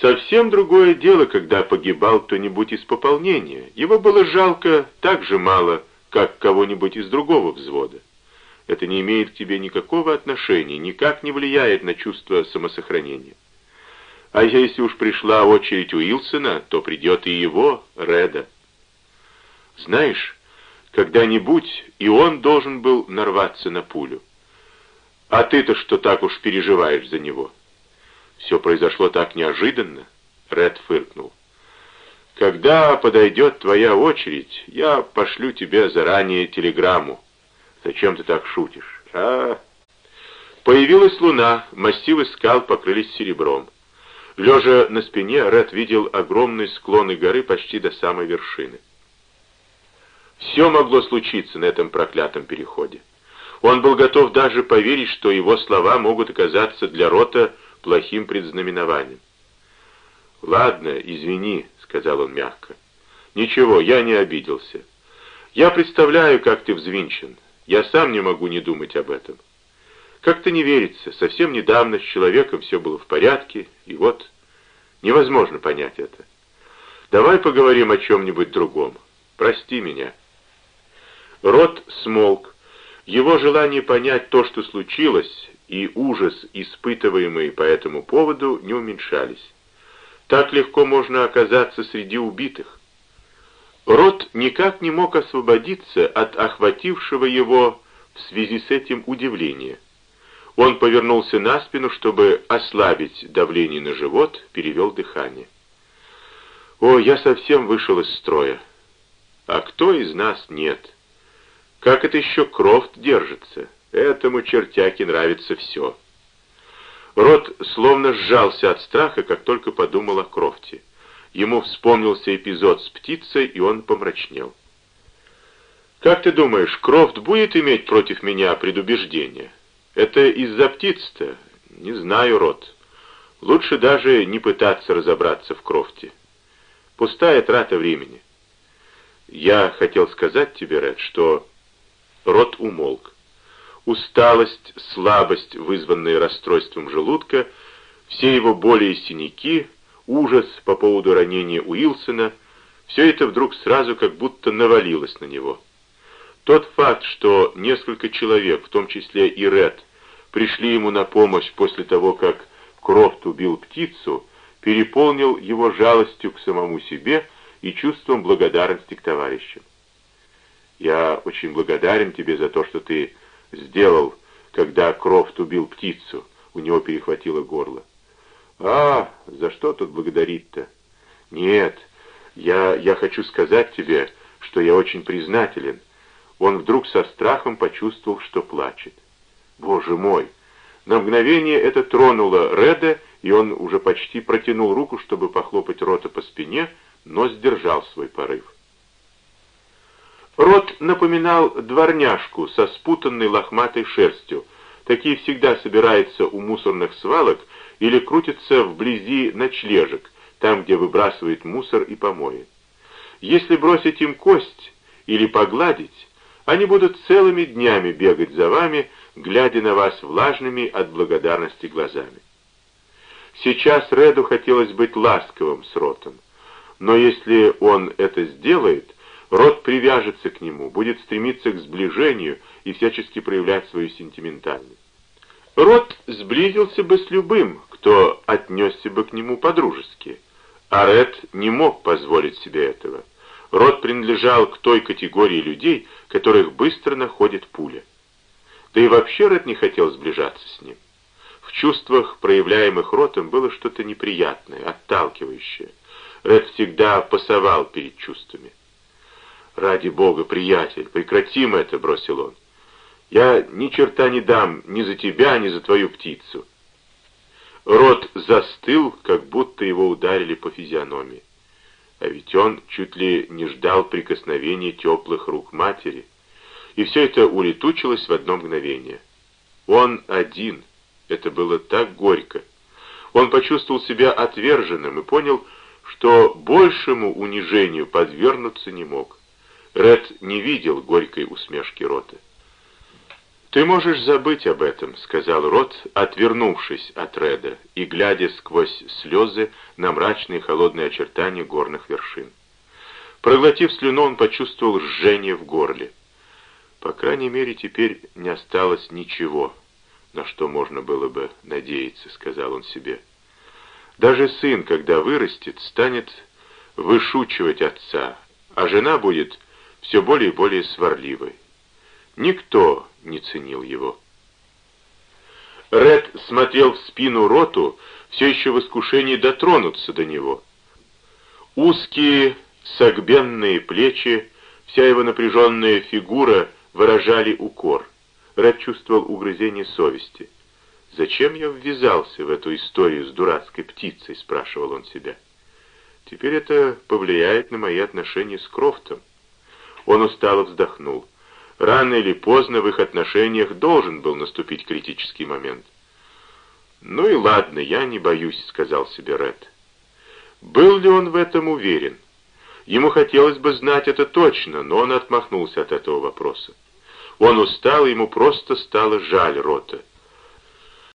Совсем другое дело, когда погибал кто-нибудь из пополнения. Его было жалко так же мало, как кого-нибудь из другого взвода. Это не имеет к тебе никакого отношения, никак не влияет на чувство самосохранения. А если уж пришла очередь Уилсона, то придет и его, Реда. Знаешь, когда-нибудь и он должен был нарваться на пулю. А ты-то что так уж переживаешь за него? Все произошло так неожиданно, Ред фыркнул. Когда подойдет твоя очередь, я пошлю тебе заранее телеграмму. Зачем ты так шутишь? А? Появилась луна, массивы скал покрылись серебром. Лежа на спине, Ред видел огромные склоны горы почти до самой вершины. Все могло случиться на этом проклятом переходе. Он был готов даже поверить, что его слова могут оказаться для Рота плохим предзнаменованием. «Ладно, извини», — сказал он мягко. «Ничего, я не обиделся. Я представляю, как ты взвинчен. Я сам не могу не думать об этом. Как-то не верится, совсем недавно с человеком все было в порядке, и вот невозможно понять это. Давай поговорим о чем-нибудь другом. Прости меня». Рот смолк. Его желание понять то, что случилось, и ужас, испытываемый по этому поводу, не уменьшались. Так легко можно оказаться среди убитых. Рот никак не мог освободиться от охватившего его в связи с этим удивления. Он повернулся на спину, чтобы ослабить давление на живот, перевел дыхание. «О, я совсем вышел из строя. А кто из нас нет?» Как это еще Крофт держится? Этому чертяке нравится все. Рот словно сжался от страха, как только подумал о Крофте. Ему вспомнился эпизод с птицей, и он помрачнел. «Как ты думаешь, Крофт будет иметь против меня предубеждение? Это из-за птиц-то? Не знаю, Рот. Лучше даже не пытаться разобраться в Крофте. Пустая трата времени. Я хотел сказать тебе, Ред, что Рот умолк. Усталость, слабость, вызванные расстройством желудка, все его боли и синяки, ужас по поводу ранения Уилсона, все это вдруг сразу как будто навалилось на него. Тот факт, что несколько человек, в том числе и Ред, пришли ему на помощь после того, как Крофт убил птицу, переполнил его жалостью к самому себе и чувством благодарности к товарищам. Я очень благодарен тебе за то, что ты сделал, когда Крофт убил птицу. У него перехватило горло. А, за что тут благодарить-то? Нет, я, я хочу сказать тебе, что я очень признателен. Он вдруг со страхом почувствовал, что плачет. Боже мой! На мгновение это тронуло Реда, и он уже почти протянул руку, чтобы похлопать Рота по спине, но сдержал свой порыв. Рот напоминал дворняжку со спутанной лохматой шерстью. Такие всегда собираются у мусорных свалок или крутятся вблизи ночлежек, там, где выбрасывают мусор и помои. Если бросить им кость или погладить, они будут целыми днями бегать за вами, глядя на вас влажными от благодарности глазами. Сейчас Реду хотелось быть ласковым с Ротом, но если он это сделает, Род привяжется к нему, будет стремиться к сближению и всячески проявлять свою сентиментальность. Род сблизился бы с любым, кто отнесся бы к нему по-дружески. А Ред не мог позволить себе этого. Род принадлежал к той категории людей, которых быстро находит пуля. Да и вообще Ред не хотел сближаться с ним. В чувствах, проявляемых Ротом, было что-то неприятное, отталкивающее. Ред всегда пасовал перед чувствами. «Ради бога, приятель, прекратим это!» — бросил он. «Я ни черта не дам ни за тебя, ни за твою птицу». Рот застыл, как будто его ударили по физиономии. А ведь он чуть ли не ждал прикосновения теплых рук матери. И все это улетучилось в одно мгновение. Он один. Это было так горько. Он почувствовал себя отверженным и понял, что большему унижению подвергнуться не мог. Ред не видел горькой усмешки Рота. «Ты можешь забыть об этом», — сказал Рот, отвернувшись от Реда и глядя сквозь слезы на мрачные холодные очертания горных вершин. Проглотив слюну, он почувствовал жжение в горле. По крайней мере, теперь не осталось ничего, на что можно было бы надеяться, сказал он себе. Даже сын, когда вырастет, станет вышучивать отца, а жена будет все более и более сварливой. Никто не ценил его. Ред смотрел в спину Роту, все еще в искушении дотронуться до него. Узкие согбенные плечи, вся его напряженная фигура выражали укор. Ред чувствовал угрызение совести. «Зачем я ввязался в эту историю с дурацкой птицей?» — спрашивал он себя. «Теперь это повлияет на мои отношения с Крофтом». Он устало вздохнул. Рано или поздно в их отношениях должен был наступить критический момент. «Ну и ладно, я не боюсь», — сказал себе Ред. Был ли он в этом уверен? Ему хотелось бы знать это точно, но он отмахнулся от этого вопроса. Он устал, ему просто стало жаль Рота.